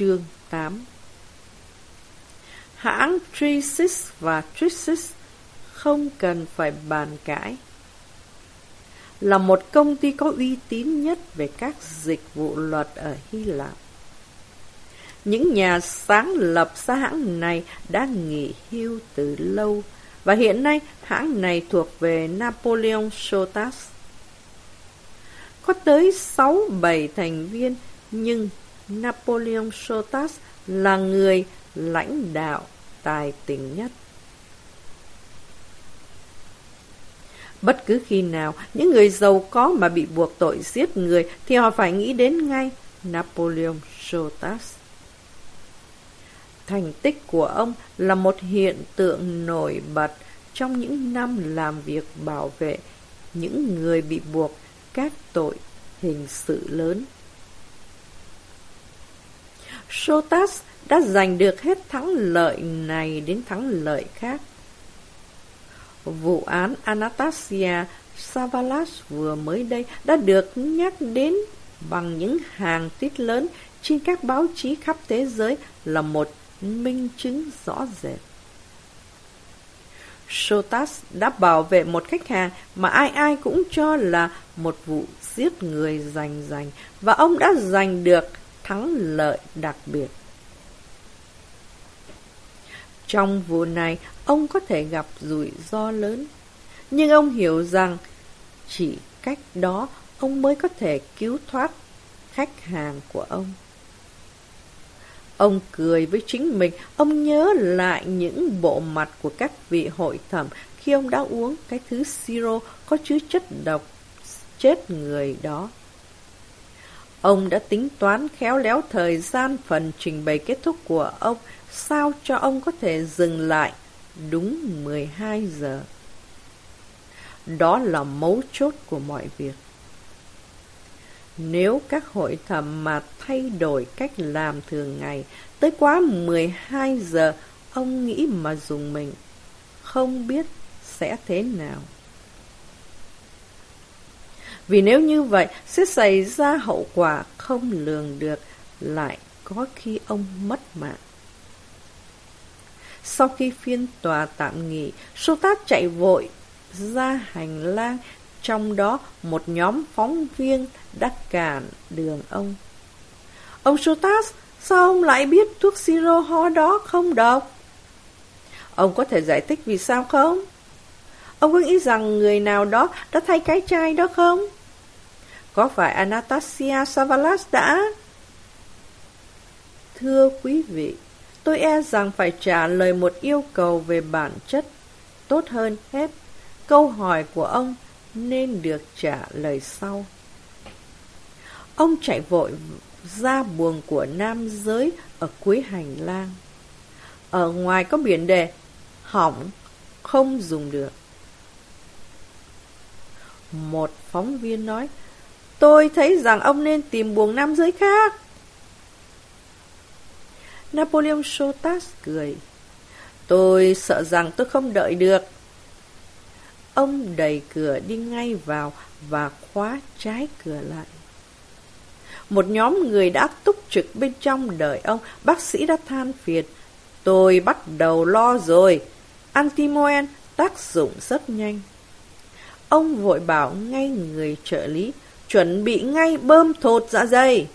Chương 8 Hãng Trisis và Trisis không cần phải bàn cãi. Là một công ty có uy tín nhất về các dịch vụ luật ở Hy Lạp. Những nhà sáng lập ra hãng này đã nghỉ hưu từ lâu và hiện nay hãng này thuộc về Napoleon Sotas. Có tới 6-7 thành viên nhưng Napoleon Sotas là người lãnh đạo tài tình nhất. Bất cứ khi nào những người giàu có mà bị buộc tội giết người thì họ phải nghĩ đến ngay Napoleon Sotas. Thành tích của ông là một hiện tượng nổi bật trong những năm làm việc bảo vệ những người bị buộc các tội hình sự lớn. Sotas đã giành được hết thắng lợi này đến thắng lợi khác. Vụ án Anastasia Savalas vừa mới đây đã được nhắc đến bằng những hàng tiết lớn trên các báo chí khắp thế giới là một minh chứng rõ rệt. Sotas đã bảo vệ một khách hàng mà ai ai cũng cho là một vụ giết người giành giành và ông đã giành được thắng lợi đặc biệt. Trong vụ này, ông có thể gặp rủi ro lớn, nhưng ông hiểu rằng chỉ cách đó ông mới có thể cứu thoát khách hàng của ông. Ông cười với chính mình, ông nhớ lại những bộ mặt của các vị hội thẩm khi ông đã uống cái thứ siro có chứa chất độc chết người đó. Ông đã tính toán khéo léo thời gian phần trình bày kết thúc của ông sao cho ông có thể dừng lại đúng 12 giờ. Đó là mấu chốt của mọi việc. Nếu các hội thẩm mà thay đổi cách làm thường ngày tới quá 12 giờ, ông nghĩ mà dùng mình, không biết sẽ thế nào. Vì nếu như vậy, sẽ xảy ra hậu quả không lường được, lại có khi ông mất mạng. Sau khi phiên tòa tạm nghỉ, Sotat chạy vội ra hành lang, trong đó một nhóm phóng viên đã cản đường ông. Ông Sotas, sao ông lại biết thuốc siro ho đó không độc? Ông có thể giải thích vì sao không? Ông có nghĩ rằng người nào đó đã thay cái chai đó không? Có phải Anastasia Savalas đã? Thưa quý vị, tôi e rằng phải trả lời một yêu cầu về bản chất. Tốt hơn hết, câu hỏi của ông nên được trả lời sau. Ông chạy vội ra buồng của nam giới ở cuối hành lang. Ở ngoài có biển đề, hỏng, không dùng được. Một phóng viên nói, tôi thấy rằng ông nên tìm buồng nam giới khác. Napoleon Sotas cười. Tôi sợ rằng tôi không đợi được. Ông đẩy cửa đi ngay vào và khóa trái cửa lại. Một nhóm người đã túc trực bên trong đợi ông, bác sĩ đã than phiền. Tôi bắt đầu lo rồi. Antimoen tác dụng rất nhanh. Ông vội bảo ngay người trợ lý, chuẩn bị ngay bơm thột dạ dày.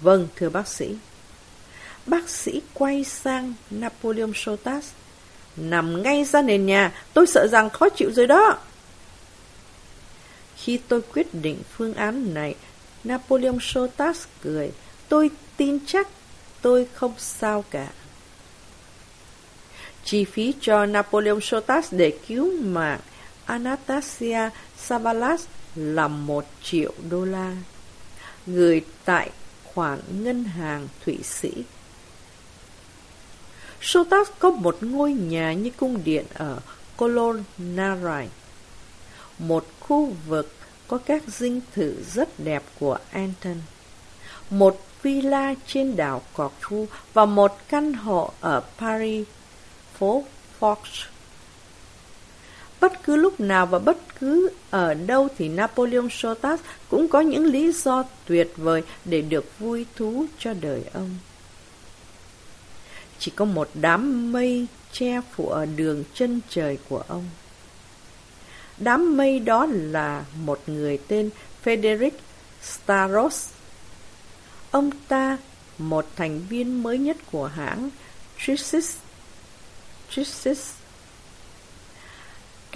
Vâng, thưa bác sĩ. Bác sĩ quay sang Napoleon Sotas. Nằm ngay ra nền nhà, tôi sợ rằng khó chịu rồi đó. Khi tôi quyết định phương án này, Napoleon Sotas cười. Tôi tin chắc tôi không sao cả. Chi phí cho Napoleon Sotas để cứu mạng Anastasia Savalas là một triệu đô la. Gửi tại khoản ngân hàng Thụy Sĩ. Sotas có một ngôi nhà như cung điện ở Colonnarai, một khu vực có các dinh thự rất đẹp của Anton, một villa trên đảo Corfu và một căn hộ ở Paris, phố Fox. Bất cứ lúc nào và bất cứ ở đâu thì Napoleon Sotas cũng có những lý do tuyệt vời để được vui thú cho đời ông. Chỉ có một đám mây che phủ ở đường chân trời của ông. Đám mây đó là một người tên Frederick Staros. Ông ta, một thành viên mới nhất của hãng Trisis. Trisis.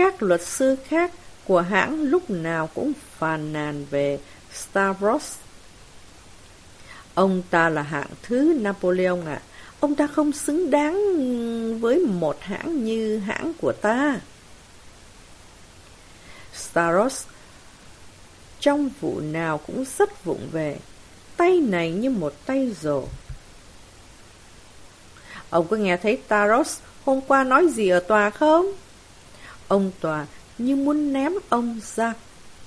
Các luật sư khác của hãng lúc nào cũng phàn nàn về Stavros. Ông ta là hạng thứ Napoleon ạ. À. Ông ta không xứng đáng với một hãng như hãng của ta. Staros trong vụ nào cũng rất vụng về, tay này như một tay rổ. Ông có nghe thấy Taros hôm qua nói gì ở tòa không? Ông tòa như muốn ném ông ra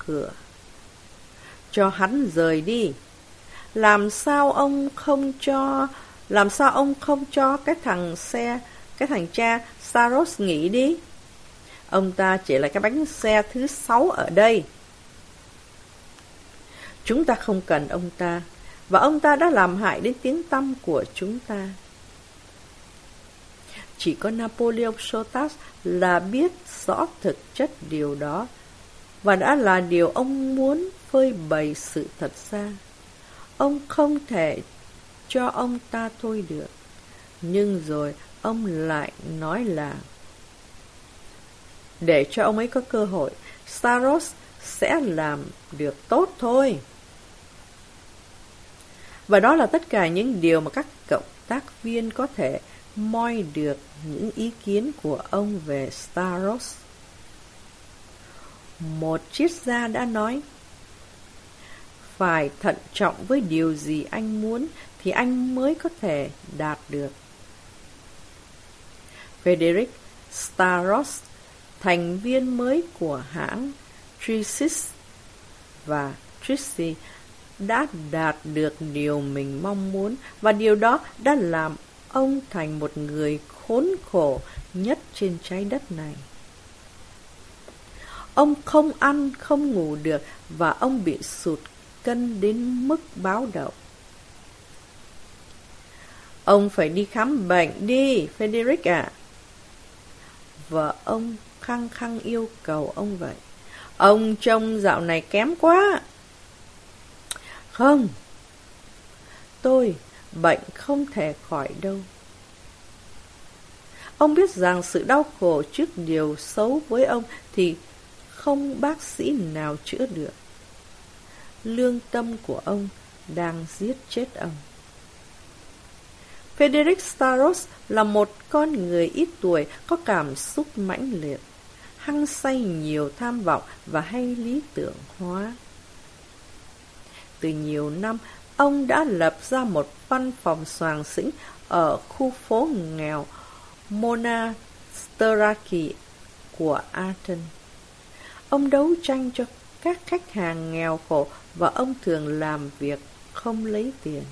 cửa. Cho hắn rời đi. Làm sao ông không cho... Làm sao ông không cho cái thằng xe... Cái thằng cha Saros nghỉ đi? Ông ta chỉ là cái bánh xe thứ sáu ở đây. Chúng ta không cần ông ta, và ông ta đã làm hại đến tiếng tăm của chúng ta. Chỉ có Napoleon Sotas là biết rõ thực chất điều đó, và đã là điều ông muốn phơi bày sự thật ra. Ông không thể cho ông ta thôi được. Nhưng rồi ông lại nói là để cho ông ấy có cơ hội, Staros sẽ làm được tốt thôi. Và đó là tất cả những điều mà các cộng tác viên có thể moi được những ý kiến của ông về Staros. Một triết gia đã nói, phải thận trọng với điều gì anh muốn thì anh mới có thể đạt được. Frederick Staros, thành viên mới của hãng Trisis và Trissy đã đạt được điều mình mong muốn và điều đó đã làm ông thành một người khốn khổ nhất trên trái đất này. Ông không ăn, không ngủ được và ông bị sụt cân đến mức báo động. Ông phải đi khám bệnh đi, Frederick ạ. Vợ ông khăng khăng yêu cầu ông vậy. Ông trông dạo này kém quá. Không, tôi bệnh không thể khỏi đâu. Ông biết rằng sự đau khổ trước điều xấu với ông thì không bác sĩ nào chữa được. Lương tâm của ông đang giết chết ông. Frederick Staros là một con người ít tuổi có cảm xúc mãnh liệt, hăng say nhiều tham vọng và hay lý tưởng hóa. Từ nhiều năm, ông đã lập ra một văn phòng soàng xĩnh ở khu phố nghèo Monasteraki của Athens. Ông đấu tranh cho các khách hàng nghèo khổ và ông thường làm việc không lấy tiền.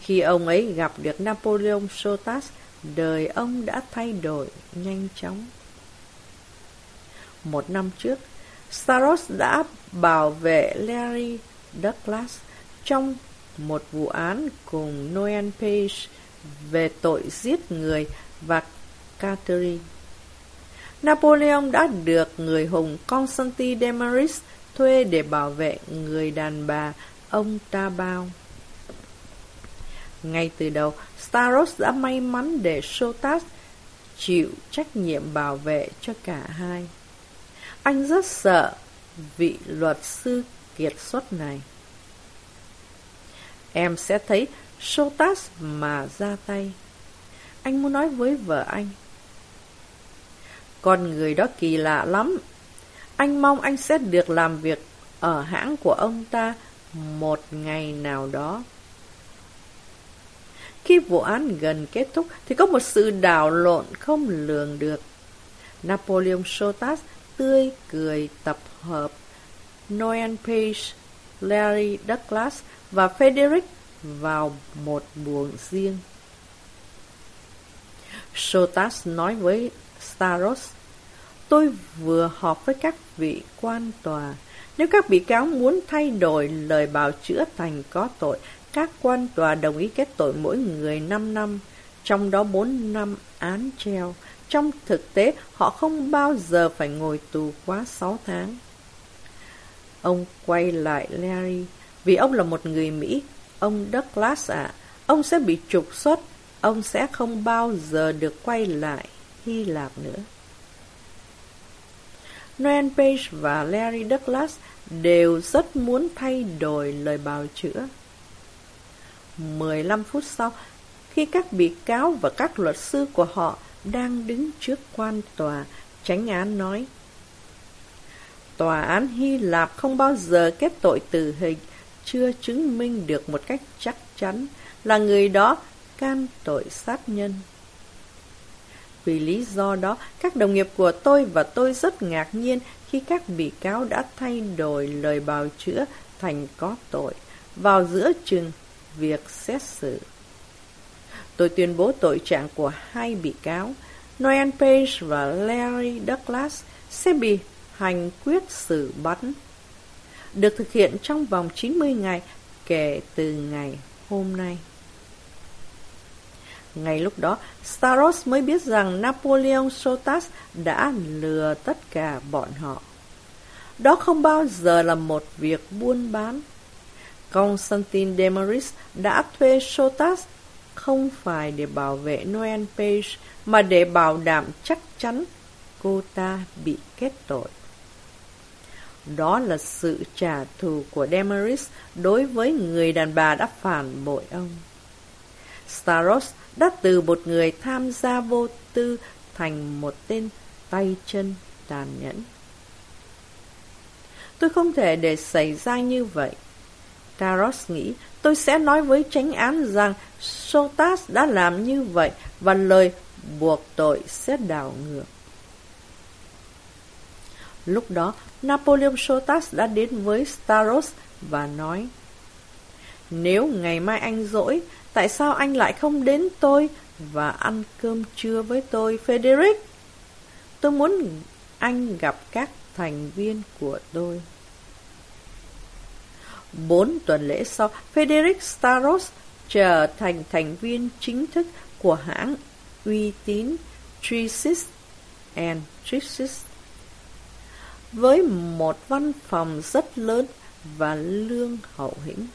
Khi ông ấy gặp được Napoleon Sotas, đời ông đã thay đổi nhanh chóng. Một năm trước, Saros đã bảo vệ Larry Douglas trong một vụ án cùng Noel Page về tội giết người và Catherine. Napoleon đã được người hùng Constantine Demaris thuê để bảo vệ người đàn bà ông ta bao. Ngay từ đầu, Staros đã may mắn để Sotas chịu trách nhiệm bảo vệ cho cả hai. Anh rất sợ vị luật sư kiệt xuất này. Em sẽ thấy Sotas mà ra tay. Anh muốn nói với vợ anh. Con người đó kỳ lạ lắm. Anh mong anh sẽ được làm việc ở hãng của ông ta một ngày nào đó. Khi vụ án gần kết thúc thì có một sự đảo lộn không lường được. Napoleon Sotas tươi cười tập hợp Noel Page, Larry Douglas và Frederick vào một buồng riêng. Sotas nói với Staros, Tôi vừa họp với các vị quan tòa. Nếu các bị cáo muốn thay đổi lời bào chữa thành có tội, các quan tòa đồng ý kết tội mỗi người 5 năm, trong đó 4 năm án treo. Trong thực tế, họ không bao giờ phải ngồi tù quá 6 tháng. Ông quay lại Larry, vì ông là một người Mỹ. Ông Douglas ạ, ông sẽ bị trục xuất, ông sẽ không bao giờ được quay lại Hy Lạp nữa. Noel Page và Larry Douglas đều rất muốn thay đổi lời bào chữa. 15 phút sau, khi các bị cáo và các luật sư của họ đang đứng trước quan tòa, tránh án nói Tòa án Hy Lạp không bao giờ kết tội tử hình, chưa chứng minh được một cách chắc chắn là người đó can tội sát nhân. Vì lý do đó, các đồng nghiệp của tôi và tôi rất ngạc nhiên khi các bị cáo đã thay đổi lời bào chữa thành có tội vào giữa chừng việc xét xử. Tôi tuyên bố tội trạng của hai bị cáo, Noel Page và Larry Douglas, sẽ bị hành quyết xử bắn. Được thực hiện trong vòng 90 ngày kể từ ngày hôm nay. Ngay lúc đó, Staros mới biết rằng Napoleon Sotas đã lừa tất cả bọn họ. Đó không bao giờ là một việc buôn bán. Constantine Demaris đã thuê Sotas không phải để bảo vệ Noel Page mà để bảo đảm chắc chắn cô ta bị kết tội. Đó là sự trả thù của Demaris đối với người đàn bà đã phản bội ông. Staros đã từ một người tham gia vô tư thành một tên tay chân tàn nhẫn. Tôi không thể để xảy ra như vậy. Taros nghĩ, tôi sẽ nói với tránh án rằng Sotas đã làm như vậy và lời buộc tội sẽ đảo ngược. Lúc đó, Napoleon Sotas đã đến với Staros và nói Nếu ngày mai anh rỗi, tại sao anh lại không đến tôi và ăn cơm trưa với tôi, Frederick? Tôi muốn anh gặp các thành viên của tôi. Bốn tuần lễ sau, Frederick Staros trở thành thành viên chính thức của hãng uy tín Trisis and Trisis với một văn phòng rất lớn và lương hậu hĩnh.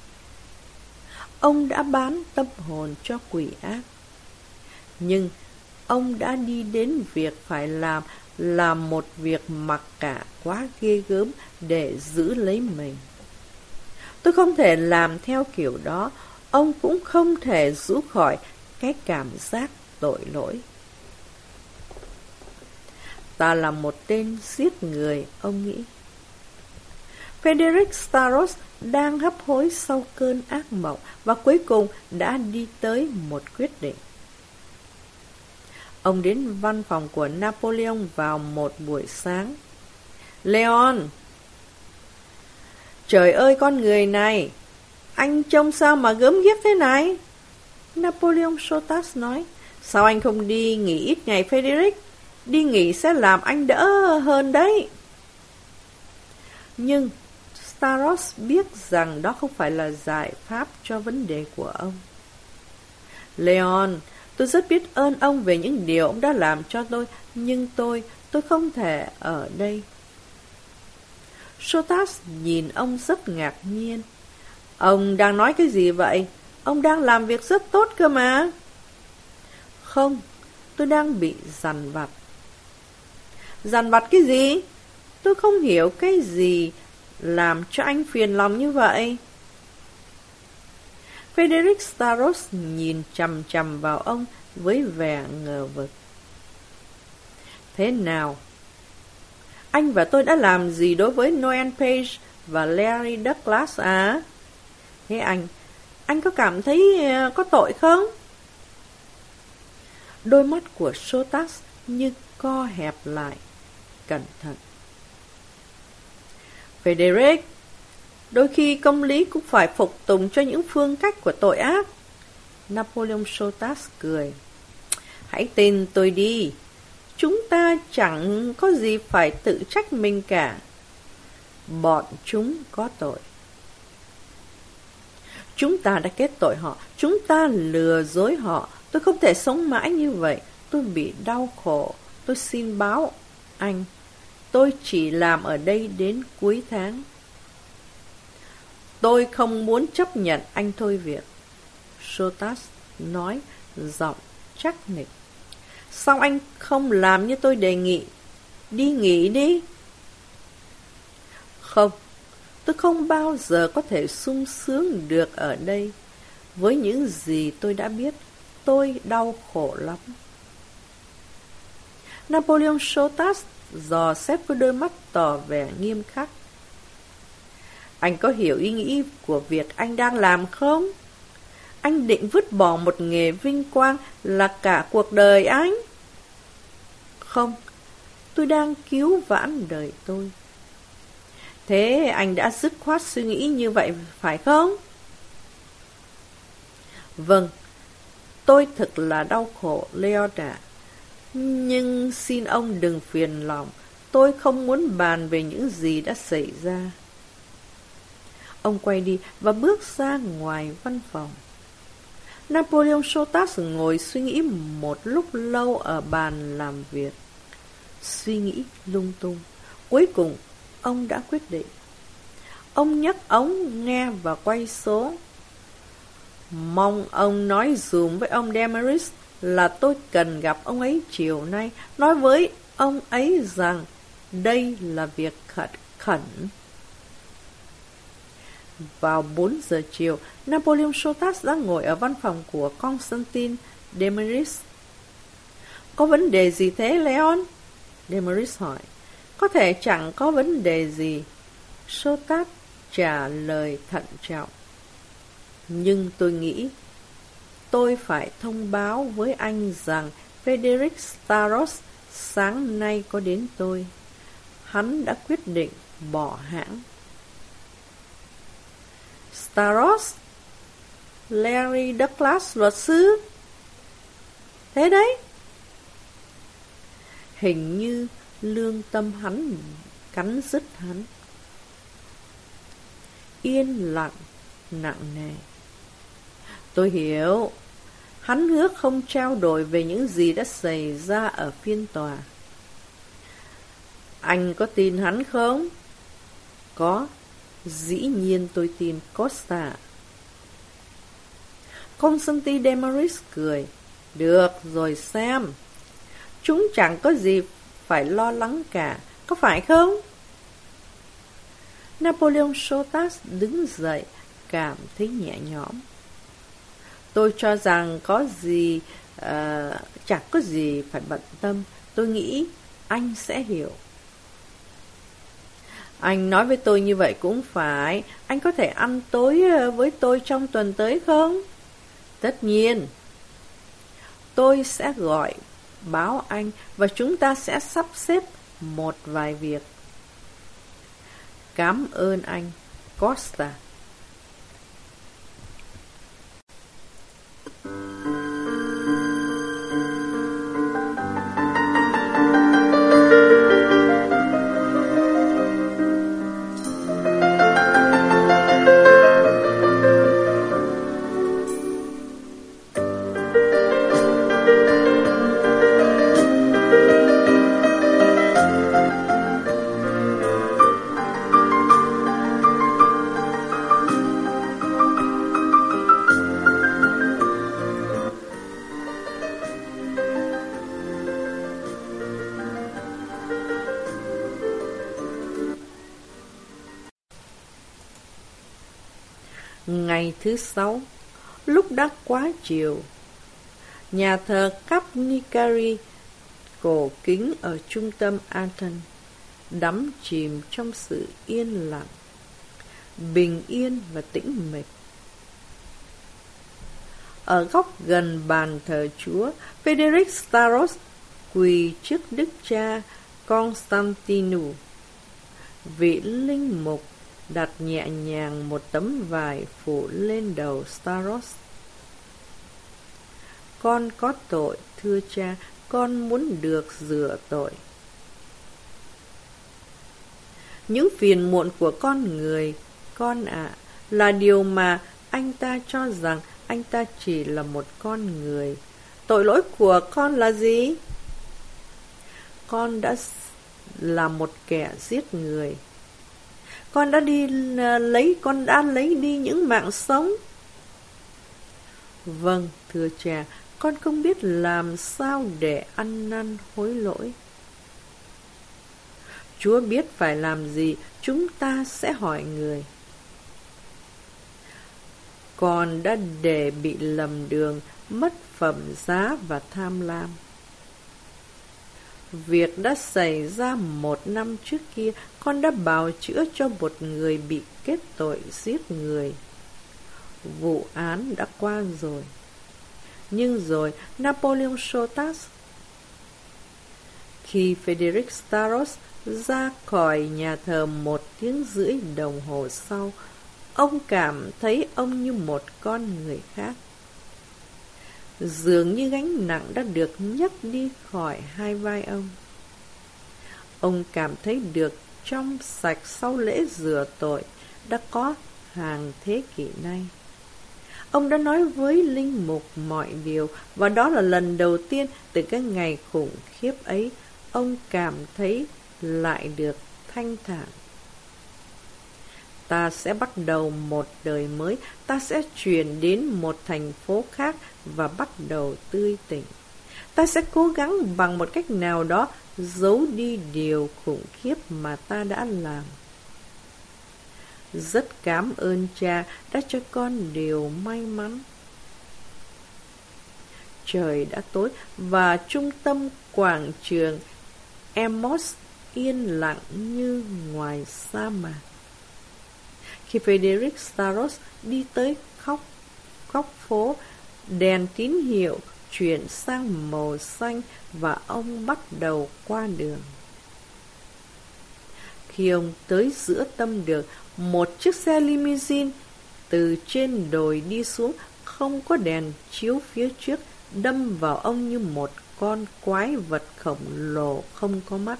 Ông đã bán tâm hồn cho quỷ ác. Nhưng ông đã đi đến việc phải làm là một việc mặc cả quá ghê gớm để giữ lấy mình. Tôi không thể làm theo kiểu đó, ông cũng không thể rũ khỏi cái cảm giác tội lỗi. Ta là một tên giết người, ông nghĩ. Frederick Staros đang hấp hối sau cơn ác mộng và cuối cùng đã đi tới một quyết định. Ông đến văn phòng của Napoleon vào một buổi sáng. Leon! Trời ơi con người này! Anh trông sao mà gớm ghiếc thế này? Napoleon Sotas nói. Sao anh không đi nghỉ ít ngày Frederick? Đi nghỉ sẽ làm anh đỡ hơn đấy. Nhưng Staros biết rằng đó không phải là giải pháp cho vấn đề của ông. Leon, tôi rất biết ơn ông về những điều ông đã làm cho tôi, nhưng tôi, tôi không thể ở đây. Sotas nhìn ông rất ngạc nhiên. Ông đang nói cái gì vậy? Ông đang làm việc rất tốt cơ mà. Không, tôi đang bị dằn vặt. Dằn vặt cái gì? Tôi không hiểu cái gì làm cho anh phiền lòng như vậy. Frederick Staros nhìn chầm chầm vào ông với vẻ ngờ vực. Thế nào? Anh và tôi đã làm gì đối với Noel Page và Larry Douglas à? Thế anh, anh có cảm thấy ờ, có tội không? Đôi mắt của Sotas như co hẹp lại, cẩn thận. Frederick, đôi khi công lý cũng phải phục tùng cho những phương cách của tội ác. Napoleon Sotas cười. Hãy tin tôi đi. chúng ta chẳng có gì phải tự trách mình cả. Bọn chúng có tội. Chúng ta đã kết tội họ, chúng ta lừa dối họ. Tôi không thể sống mãi như vậy. Tôi bị đau khổ. Tôi xin báo anh. Tôi chỉ làm ở đây đến cuối tháng. Tôi không muốn chấp nhận anh thôi việc. Sotas nói giọng chắc nịch. Sao anh không làm như tôi đề nghị? Đi nghỉ đi. Không, tôi không bao giờ có thể sung sướng được ở đây. Với những gì tôi đã biết, tôi đau khổ lắm. Napoleon Sotas dò xét với đôi mắt tỏ vẻ nghiêm khắc. Anh có hiểu ý nghĩ của việc anh đang làm không? Anh định vứt bỏ một nghề vinh quang là cả cuộc đời anh? Không, tôi đang cứu vãn đời tôi. Thế anh đã dứt khoát suy nghĩ như vậy phải không? Vâng, tôi thật là đau khổ, Leota. Nhưng xin ông đừng phiền lòng, tôi không muốn bàn về những gì đã xảy ra. Ông quay đi và bước ra ngoài văn phòng. Napoleon Sotas ngồi suy nghĩ một lúc lâu ở bàn làm việc. Suy nghĩ lung tung. Cuối cùng, ông đã quyết định. Ông nhấc ống nghe và quay số. Mong ông nói dùm với ông Demeris là tôi cần gặp ông ấy chiều nay, nói với ông ấy rằng đây là việc khẩn khẩn. Vào 4 giờ chiều, Napoleon Sotas đã ngồi ở văn phòng của Constantine Demeris. Có vấn đề gì thế, Leon? Demeris hỏi. Có thể chẳng có vấn đề gì. Sotas trả lời thận trọng. Nhưng tôi nghĩ tôi phải thông báo với anh rằng Frederick Staros sáng nay có đến tôi. Hắn đã quyết định bỏ hãng. Staros? Larry Douglas luật sư? Thế đấy. Hình như lương tâm hắn cắn dứt hắn. Yên lặng, nặng nề. Tôi hiểu. Hắn hứa không trao đổi về những gì đã xảy ra ở phiên tòa. Anh có tin hắn không? Có. Dĩ nhiên tôi tin Costa. Constantine Demaris cười. Được, rồi xem. Chúng chẳng có gì phải lo lắng cả, có phải không? Napoleon Sotas đứng dậy, cảm thấy nhẹ nhõm. Tôi cho rằng có gì, uh, chẳng có gì phải bận tâm. Tôi nghĩ anh sẽ hiểu. Anh nói với tôi như vậy cũng phải. Anh có thể ăn tối ờ, với tôi trong tuần tới không? Tất nhiên. Tôi sẽ gọi báo anh và chúng ta sẽ sắp xếp một vài việc. Cảm ơn anh, Costa. Thank you. Thứ sáu, lúc đã quá chiều, nhà thờ Kapnikari cổ kính ở trung tâm Athens đắm chìm trong sự yên lặng, bình yên và tĩnh mịch. Ở góc gần bàn thờ Chúa, Frederick Staros quỳ trước đức cha Constantinu, vị linh mục đặt nhẹ nhàng một tấm vải phủ lên đầu Staros. Con có tội, thưa cha, con muốn được rửa tội. Những phiền muộn của con người, con ạ, là điều mà anh ta cho rằng anh ta chỉ là một con người. Tội lỗi của con là gì? Con đã là một kẻ giết người. Con đã đi à, lấy, con đã lấy đi những mạng sống. Vâng, thưa cha, con không biết làm sao để ăn năn hối lỗi. Chúa biết phải làm gì, chúng ta sẽ hỏi người. Con đã để bị lầm đường, mất phẩm giá và tham lam. Việc đã xảy ra một năm trước kia, con đã bào chữa cho một người bị kết tội giết người. Vụ án đã qua rồi. Nhưng rồi, Napoleon Sotas Khi Frederick Staros ra khỏi nhà thờ một tiếng rưỡi đồng hồ sau, ông cảm thấy ông như một con người khác. Dường như gánh nặng đã được nhấc đi khỏi hai vai ông. Ông cảm thấy được trong sạch sau lễ rửa tội đã có hàng thế kỷ nay. Ông đã nói với Linh Mục mọi điều, và đó là lần đầu tiên từ cái ngày khủng khiếp ấy, ông cảm thấy lại được thanh thản. Ta sẽ bắt đầu một đời mới, ta sẽ chuyển đến một thành phố khác và bắt đầu tươi tỉnh. Ta sẽ cố gắng bằng một cách nào đó giấu đi điều khủng khiếp mà ta đã làm. Rất cảm ơn cha đã cho con điều may mắn. Trời đã tối và trung tâm quảng trường Emos yên lặng như ngoài sa mạc. Khi Frederick Staros đi tới khóc góc phố, đèn tín hiệu chuyển sang màu xanh và ông bắt đầu qua đường. Khi ông tới giữa tâm đường, một chiếc xe limousine từ trên đồi đi xuống không có đèn chiếu phía trước đâm vào ông như một con quái vật khổng lồ không có mắt.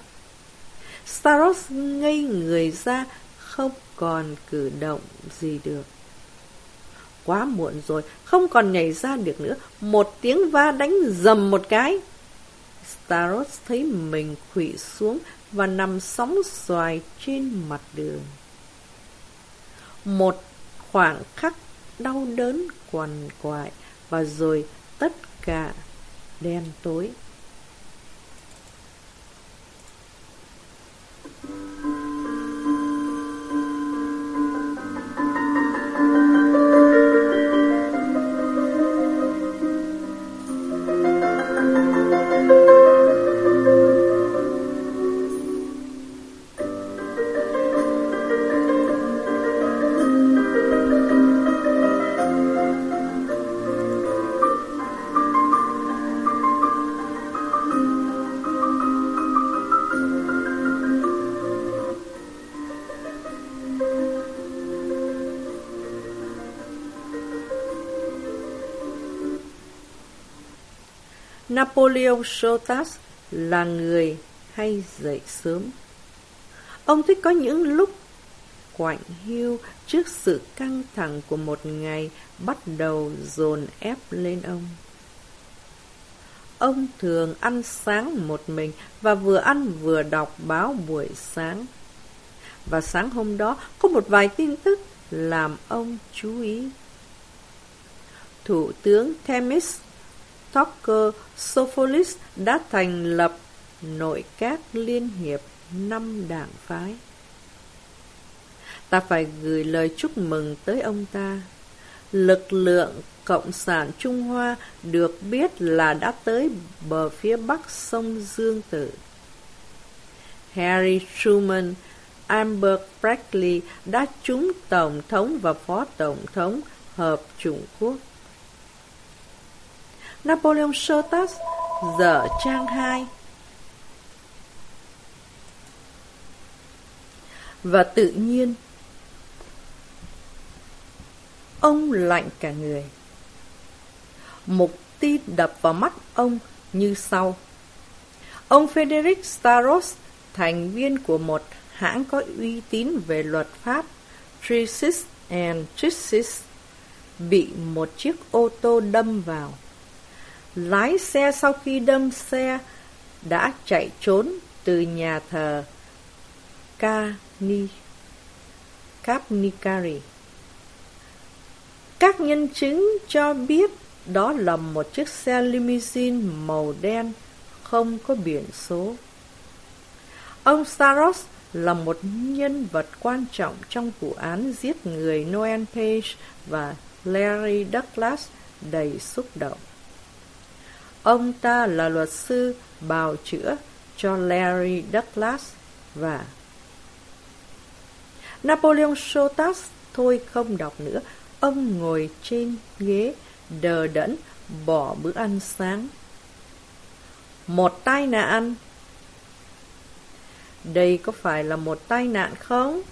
Staros ngây người ra không còn cử động gì được. Quá muộn rồi, không còn nhảy ra được nữa. Một tiếng va đánh dầm một cái. Staros thấy mình khủy xuống và nằm sóng xoài trên mặt đường. Một khoảng khắc đau đớn quằn quại và rồi tất cả đen tối. Napoleon Sotas là người hay dậy sớm. Ông thích có những lúc quạnh hiu trước sự căng thẳng của một ngày bắt đầu dồn ép lên ông. Ông thường ăn sáng một mình và vừa ăn vừa đọc báo buổi sáng. Và sáng hôm đó, có một vài tin tức làm ông chú ý. Thủ tướng Themis Tucker Sopholis đã thành lập nội các liên hiệp năm đảng phái. Ta phải gửi lời chúc mừng tới ông ta. Lực lượng Cộng sản Trung Hoa được biết là đã tới bờ phía bắc sông Dương Tử. Harry Truman, Amber Brackley đã trúng Tổng thống và Phó Tổng thống Hợp Trung Quốc. Napoleon Sotas dở trang 2 Và tự nhiên Ông lạnh cả người. Một tin đập vào mắt ông như sau. Ông Frederick Staros, thành viên của một hãng có uy tín về luật pháp, Trisis and Trisis, bị một chiếc ô tô đâm vào. Lái xe sau khi đâm xe đã chạy trốn từ nhà thờ Kani, Kapnikari. Các nhân chứng cho biết đó là một chiếc xe limousine màu đen không có biển số. Ông Saros là một nhân vật quan trọng trong vụ án giết người Noel Page và Larry Douglas đầy xúc động. Ông ta là luật sư bào chữa cho Larry Douglas và Napoleon Sotas thôi không đọc nữa. Ông ngồi trên ghế, đờ đẫn, bỏ bữa ăn sáng. Một tai nạn. Đây có phải là một tai nạn không?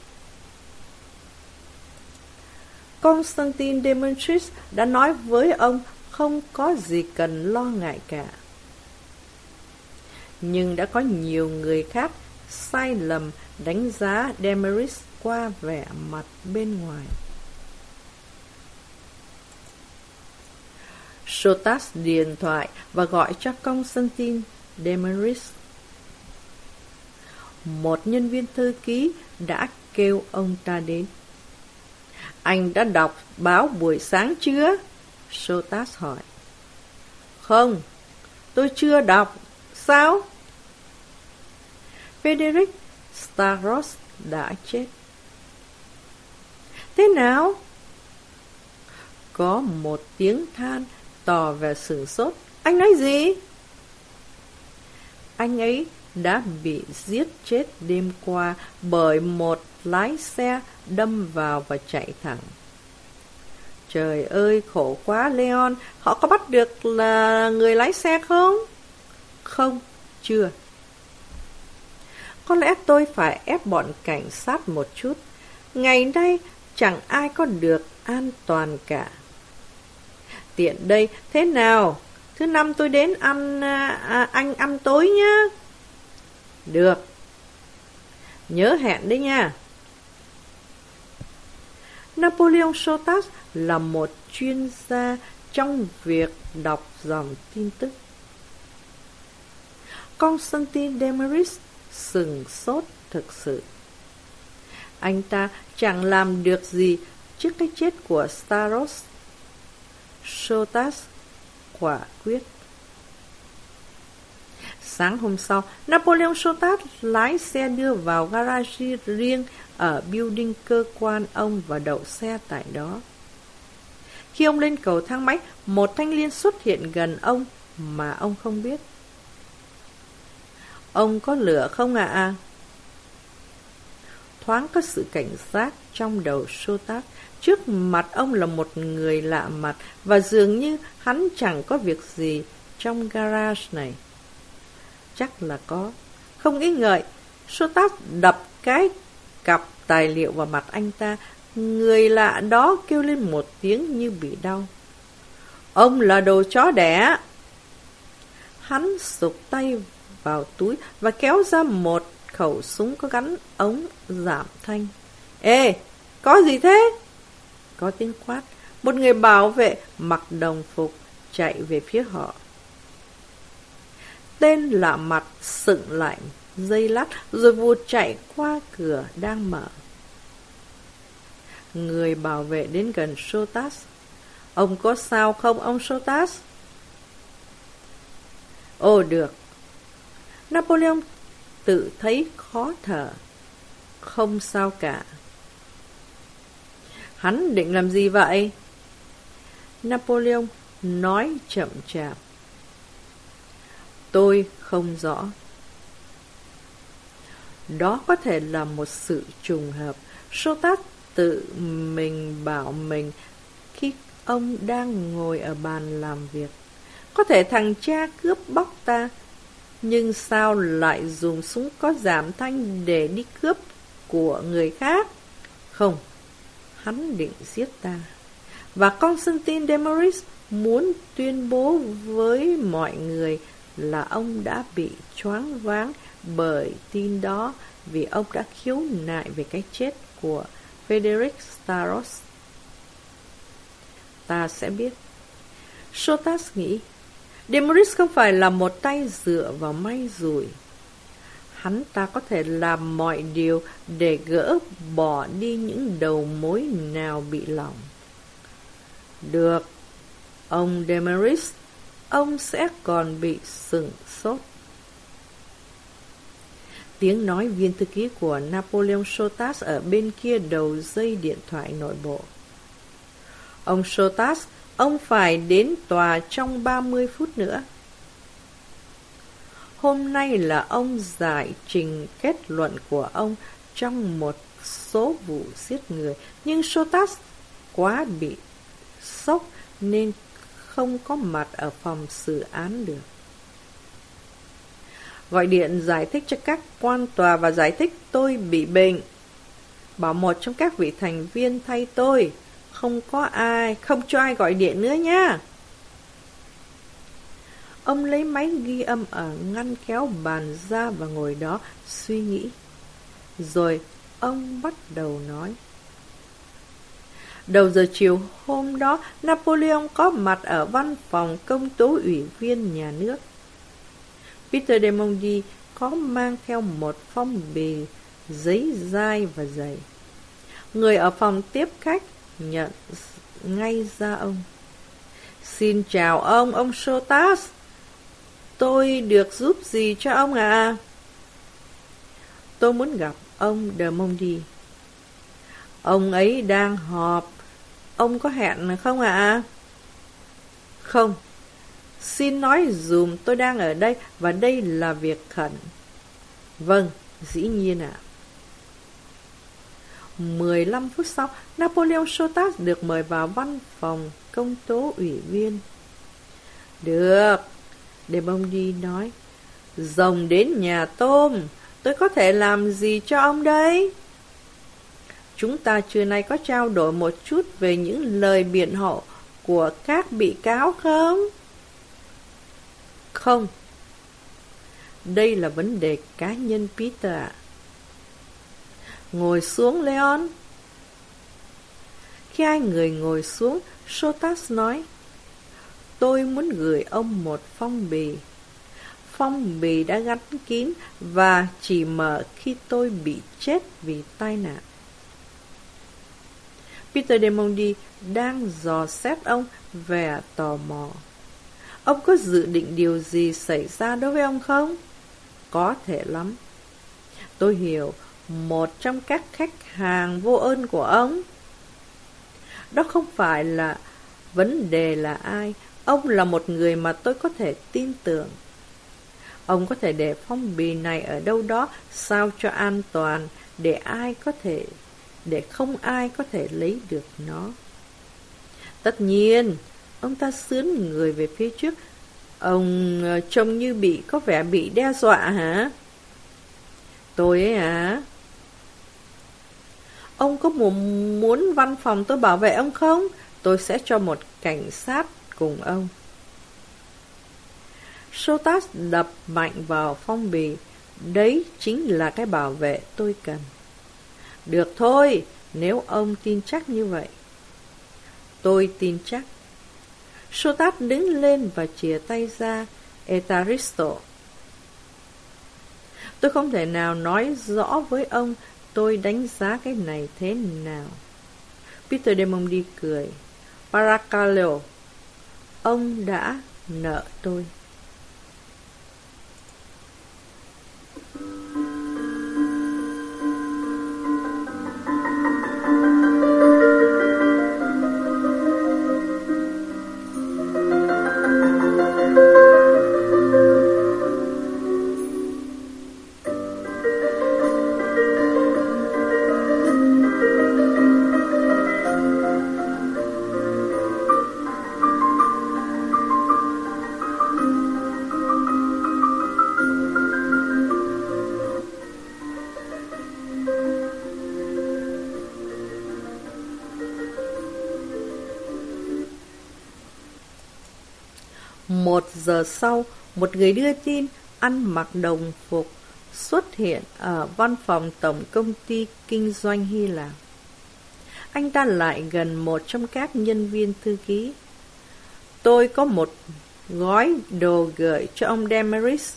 Constantine Demetris đã nói với ông không có gì cần lo ngại cả. Nhưng đã có nhiều người khác sai lầm đánh giá Demeris qua vẻ mặt bên ngoài. Sotas điện thoại và gọi cho Constantine Demeris. Một nhân viên thư ký đã kêu ông ta đến. Anh đã đọc báo buổi sáng chưa? Sotas hỏi. Không, tôi chưa đọc. Sao? Frederick Staros đã chết. Thế nào? Có một tiếng than tỏ vẻ sửng sốt. Anh nói gì? Anh ấy đã bị giết chết đêm qua bởi một lái xe đâm vào và chạy thẳng. Trời ơi, khổ quá Leon, họ có bắt được là người lái xe không? Không, chưa. Có lẽ tôi phải ép bọn cảnh sát một chút. Ngày nay chẳng ai có được an toàn cả. Tiện đây, thế nào? Thứ năm tôi đến ăn à, à anh ăn tối nhá. Được. Nhớ hẹn đấy nha. Napoleon Sotas là một chuyên gia trong việc đọc dòng tin tức. Constantine Demeris sừng sốt thực sự. Anh ta chẳng làm được gì trước cái chết của Staros. Sotas quả quyết. Sáng hôm sau, Napoleon Sotas lái xe đưa vào garage riêng ở building cơ quan ông và đậu xe tại đó. Khi ông lên cầu thang máy, một thanh niên xuất hiện gần ông mà ông không biết. Ông có lửa không ạ? À? Thoáng có sự cảnh giác trong đầu Sotat. Trước mặt ông là một người lạ mặt và dường như hắn chẳng có việc gì trong garage này. Chắc là có. Không nghĩ ngợi, Sotat đập cái cặp tài liệu vào mặt anh ta. Người lạ đó kêu lên một tiếng như bị đau. Ông là đồ chó đẻ. Hắn sụp tay vào túi và kéo ra một khẩu súng có gắn ống giảm thanh. Ê, có gì thế? Có tiếng quát. Một người bảo vệ mặc đồng phục chạy về phía họ. Tên lạ mặt sững lại dây lát rồi vụt chạy qua cửa đang mở. Người bảo vệ đến gần Sotas. Ông có sao không ông Sotas? Ồ, được. Napoleon tự thấy khó thở. Không sao cả. Hắn định làm gì vậy? Napoleon nói chậm chạp. Tôi không rõ. Đó có thể là một sự trùng hợp. Sotat tự mình bảo mình khi ông đang ngồi ở bàn làm việc. Có thể thằng cha cướp bóc ta, nhưng sao lại dùng súng có giảm thanh để đi cướp của người khác? Không, hắn định giết ta. Và Constantine Demaris muốn tuyên bố với mọi người là ông đã bị choáng váng bởi tin đó vì ông đã khiếu nại về cái chết của Frederick Staros. Ta sẽ biết. Sotas nghĩ, Demoris không phải là một tay dựa vào may rủi. Hắn ta có thể làm mọi điều để gỡ bỏ đi những đầu mối nào bị lỏng. Được, ông Demeris, ông sẽ còn bị sửng sốt. Tiếng nói viên thư ký của Napoleon Sotas ở bên kia đầu dây điện thoại nội bộ. Ông Sotas, ông phải đến tòa trong 30 phút nữa. Hôm nay là ông giải trình kết luận của ông trong một số vụ giết người, nhưng Sotas quá bị sốc nên không có mặt ở phòng xử án được. Gọi điện giải thích cho các quan tòa và giải thích tôi bị bệnh. Bảo một trong các vị thành viên thay tôi. Không có ai, không cho ai gọi điện nữa nha. Ông lấy máy ghi âm ở ngăn kéo bàn ra và ngồi đó suy nghĩ. Rồi ông bắt đầu nói. Đầu giờ chiều hôm đó, Napoleon có mặt ở văn phòng công tố ủy viên nhà nước. Peter de Mondi có mang theo một phong bì giấy dai và dày. Người ở phòng tiếp khách nhận ngay ra ông. Xin chào ông, ông Sotas. Tôi được giúp gì cho ông ạ? À? Tôi muốn gặp ông De Mondi. Ông ấy đang họp. Ông có hẹn không ạ? À? Không, Xin nói dùm tôi đang ở đây và đây là việc khẩn. Vâng, dĩ nhiên ạ. À. 15 phút sau, Napoleon Sotas được mời vào văn phòng công tố ủy viên. Được, để bông đi nói. Rồng đến nhà tôm, tôi có thể làm gì cho ông đây? Chúng ta trưa nay có trao đổi một chút về những lời biện hộ của các bị cáo không? Không. Đây là vấn đề cá nhân Peter ạ. Ngồi xuống, Leon. Khi hai người ngồi xuống, Sotas nói, Tôi muốn gửi ông một phong bì. Phong bì đã gắn kín và chỉ mở khi tôi bị chết vì tai nạn. Peter Demondi đang dò xét ông vẻ tò mò. Ông có dự định điều gì xảy ra đối với ông không? Có thể lắm. Tôi hiểu, một trong các khách hàng vô ơn của ông. Đó không phải là vấn đề là ai. Ông là một người mà tôi có thể tin tưởng. Ông có thể để phong bì này ở đâu đó sao cho an toàn để ai có thể để không ai có thể lấy được nó. Tất nhiên, Ông ta sướn người về phía trước. Ông ờ, trông như bị có vẻ bị đe dọa hả? Tôi ấy hả? Ông có muốn văn phòng tôi bảo vệ ông không? Tôi sẽ cho một cảnh sát cùng ông. Sotas đập mạnh vào phong bì. Đấy chính là cái bảo vệ tôi cần. Được thôi, nếu ông tin chắc như vậy. Tôi tin chắc. Sotat đứng lên và chìa tay ra Etaristo. Tôi không thể nào nói rõ với ông tôi đánh giá cái này thế nào. Peter Demondi cười. Paracaleo, ông đã nợ tôi. Giờ sau, một người đưa tin ăn mặc đồng phục xuất hiện ở văn phòng tổng công ty kinh doanh Hy Lạp. Anh ta lại gần một trong các nhân viên thư ký. Tôi có một gói đồ gửi cho ông Demeris.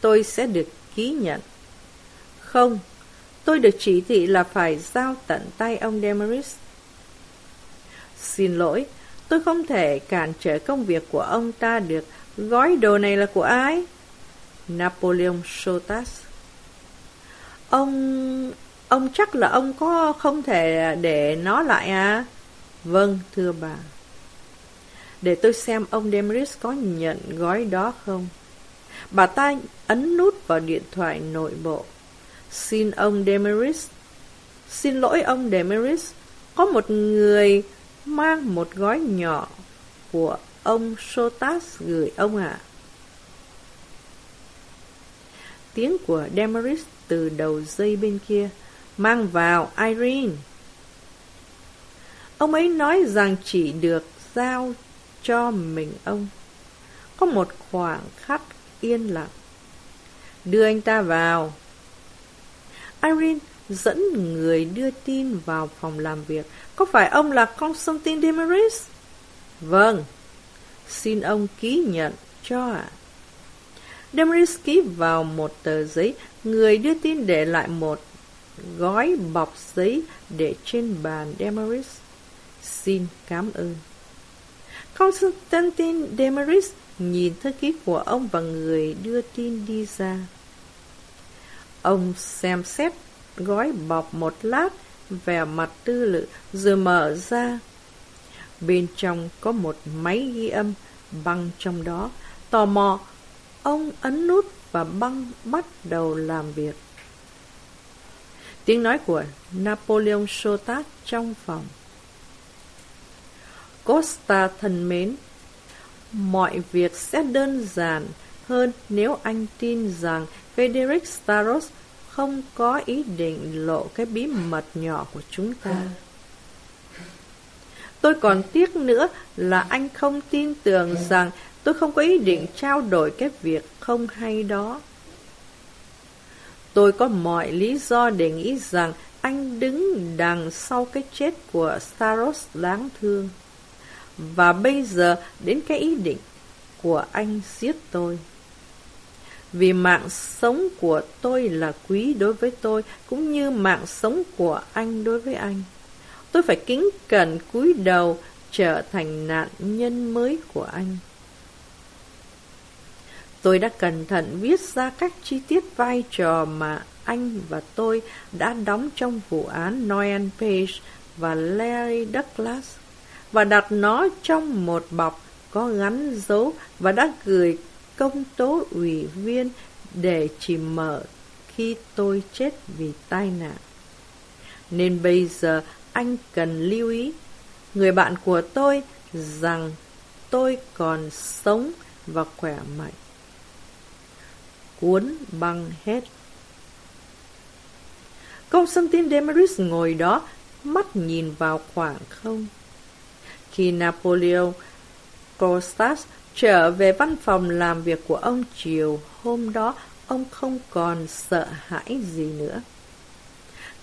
Tôi sẽ được ký nhận. Không, tôi được chỉ thị là phải giao tận tay ông Demeris. Xin lỗi, tôi không thể cản trở công việc của ông ta được. Gói đồ này là của ai? Napoleon Sotas. Ông... ông chắc là ông có không thể để nó lại à? Vâng, thưa bà. Để tôi xem ông Demeris có nhận gói đó không. Bà ta ấn nút vào điện thoại nội bộ. Xin ông Demeris. Xin lỗi ông Demeris. Có một người mang một gói nhỏ của ông Sotas gửi ông ạ. Tiếng của Demeris từ đầu dây bên kia. Mang vào, Irene. Ông ấy nói rằng chỉ được giao cho mình ông. Có một khoảng khắc yên lặng. Đưa anh ta vào. Irene dẫn người đưa tin vào phòng làm việc. Có phải ông là Constantine Demeris? Vâng. Xin ông ký nhận cho ạ. À. Demeris ký vào một tờ giấy. Người đưa tin để lại một gói bọc giấy để trên bàn Demeris. Xin cảm ơn. Constantine Demeris nhìn thư ký của ông và người đưa tin đi ra. Ông xem xét gói bọc một lát, vẻ mặt tư lự, rồi mở ra. Bên trong có một máy ghi âm, băng trong đó. Tò mò, ông ấn nút và băng bắt đầu làm việc. Tiếng nói của Napoleon Sotat trong phòng. Costa thân mến, mọi việc sẽ đơn giản hơn nếu anh tin rằng Frederick Staros không có ý định lộ cái bí mật nhỏ của chúng ta. Tôi còn tiếc nữa là anh không tin tưởng rằng tôi không có ý định trao đổi cái việc không hay đó. Tôi có mọi lý do để nghĩ rằng anh đứng đằng sau cái chết của Staros đáng thương. Và bây giờ đến cái ý định của anh giết tôi. Vì mạng sống của tôi là quý đối với tôi, cũng như mạng sống của anh đối với anh. Tôi phải kính cẩn cúi đầu trở thành nạn nhân mới của anh. Tôi đã cẩn thận viết ra các chi tiết vai trò mà anh và tôi đã đóng trong vụ án Noel Page và Larry Douglas và đặt nó trong một bọc có gắn dấu và đã gửi công tố ủy viên để chỉ mở khi tôi chết vì tai nạn. Nên bây giờ anh cần lưu ý người bạn của tôi rằng tôi còn sống và khỏe mạnh. Cuốn băng hết. Công Constantine Demeris ngồi đó, mắt nhìn vào khoảng không. Khi Napoleon Costas trở về văn phòng làm việc của ông chiều hôm đó, ông không còn sợ hãi gì nữa.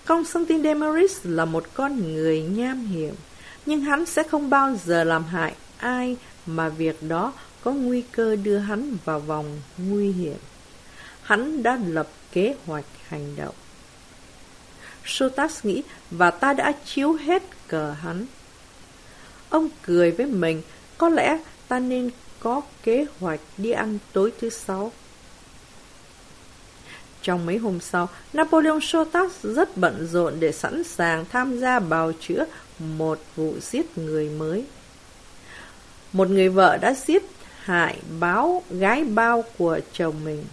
Constantine Demeris là một con người nham hiểm, nhưng hắn sẽ không bao giờ làm hại ai mà việc đó có nguy cơ đưa hắn vào vòng nguy hiểm. Hắn đã lập kế hoạch hành động. Sotas nghĩ và ta đã chiếu hết cờ hắn. Ông cười với mình, có lẽ ta nên có kế hoạch đi ăn tối thứ sáu. Trong mấy hôm sau, Napoleon Sotas rất bận rộn để sẵn sàng tham gia bào chữa một vụ giết người mới. Một người vợ đã giết hại báo gái bao của chồng mình.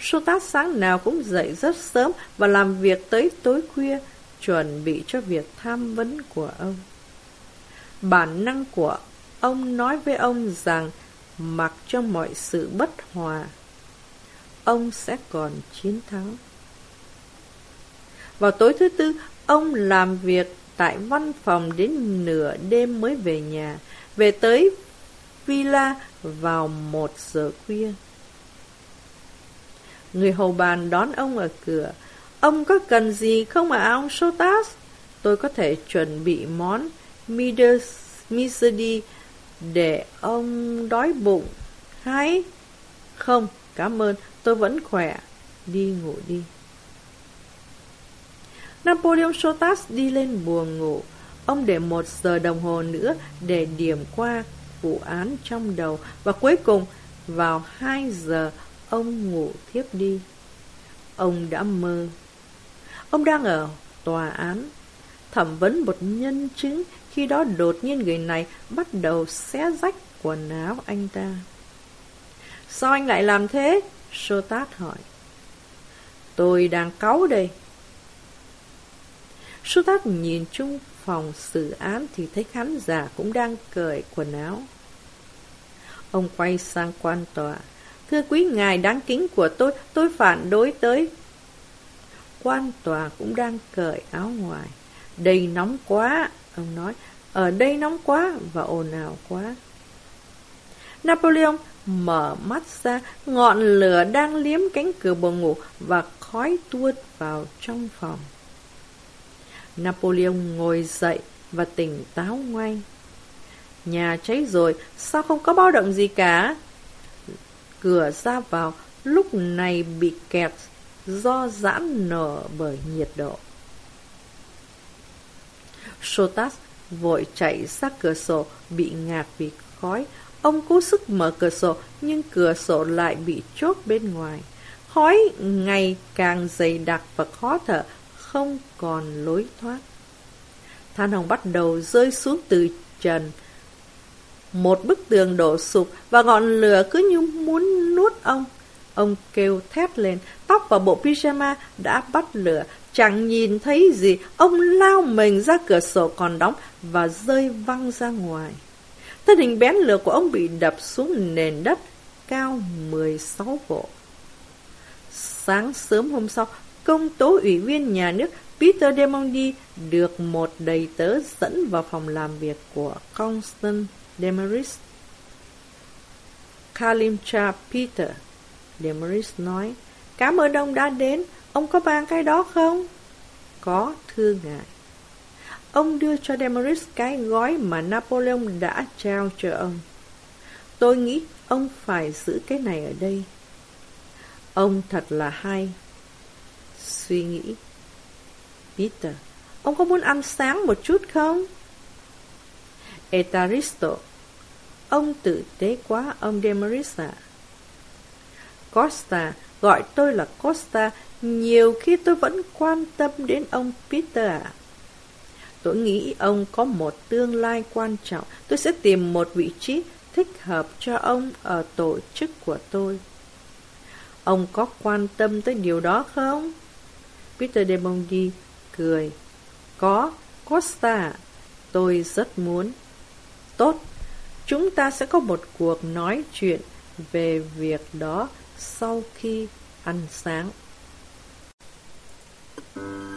Sotas sáng nào cũng dậy rất sớm và làm việc tới tối khuya, chuẩn bị cho việc tham vấn của ông. Bản năng của ông nói với ông rằng mặc cho mọi sự bất hòa, ông sẽ còn chiến thắng. Vào tối thứ tư, ông làm việc tại văn phòng đến nửa đêm mới về nhà. Về tới villa, vào một giờ khuya. Người hầu bàn đón ông ở cửa. Ông có cần gì không à ông Sotas? Tôi có thể chuẩn bị món Misedi để ông đói bụng. Hay? Không, cảm ơn, tôi vẫn khỏe. Đi ngủ đi. Napoleon Sotas đi lên buồng ngủ. Ông để một giờ đồng hồ nữa để điểm qua vụ án trong đầu và cuối cùng vào hai giờ ông ngủ thiếp đi. Ông đã mơ. Ông đang ở tòa án thẩm vấn một nhân chứng khi đó đột nhiên người này bắt đầu xé rách quần áo anh ta. Sao anh lại làm thế? Sotat hỏi. Tôi đang cáu đây. Sotat nhìn chung phòng xử án thì thấy khán giả cũng đang cởi quần áo. Ông quay sang quan tòa. Thưa quý ngài đáng kính của tôi, tôi phản đối tới. Quan tòa cũng đang cởi áo ngoài. Đây nóng quá, ông nói. Ở đây nóng quá và ồn ào quá. Napoleon mở mắt ra, ngọn lửa đang liếm cánh cửa buồng ngủ và khói tuôn vào trong phòng. Napoleon ngồi dậy và tỉnh táo ngay. Nhà cháy rồi, sao không có báo động gì cả? Cửa ra vào lúc này bị kẹt do giãn nở bởi nhiệt độ. Sotas vội chạy ra cửa sổ bị ngạt vì khói. Ông cố sức mở cửa sổ nhưng cửa sổ lại bị chốt bên ngoài. Khói ngày càng dày đặc và khó thở, không còn lối thoát. Than hồng bắt đầu rơi xuống từ trần. Một bức tường đổ sụp và ngọn lửa cứ như muốn nuốt ông. Ông kêu thét lên, tóc và bộ pyjama đã bắt lửa, chẳng nhìn thấy gì. Ông lao mình ra cửa sổ còn đóng và rơi văng ra ngoài. Thân hình bén lửa của ông bị đập xuống nền đất cao 16 bộ. Sáng sớm hôm sau, công tố ủy viên nhà nước Peter Demondi được một đầy tớ dẫn vào phòng làm việc của Constant Demeris. Kalimcha Peter, Demeris nói, Cảm ơn ông đã đến, ông có mang cái đó không? Có, thưa ngài. Ông đưa cho Demeris cái gói mà Napoleon đã trao cho ông. Tôi nghĩ ông phải giữ cái này ở đây. Ông thật là hay. Suy nghĩ. Peter, ông có muốn ăn sáng một chút không? Etaristo, ông tử tế quá, ông Demeris ạ. Costa, gọi tôi là Costa, nhiều khi tôi vẫn quan tâm đến ông Peter ạ. Tôi nghĩ ông có một tương lai quan trọng. Tôi sẽ tìm một vị trí thích hợp cho ông ở tổ chức của tôi. Ông có quan tâm tới điều đó không? Peter de Bondi cười. Có, Costa, tôi rất muốn. Tốt, chúng ta sẽ có một cuộc nói chuyện về việc đó sau khi ăn sáng. Thank you.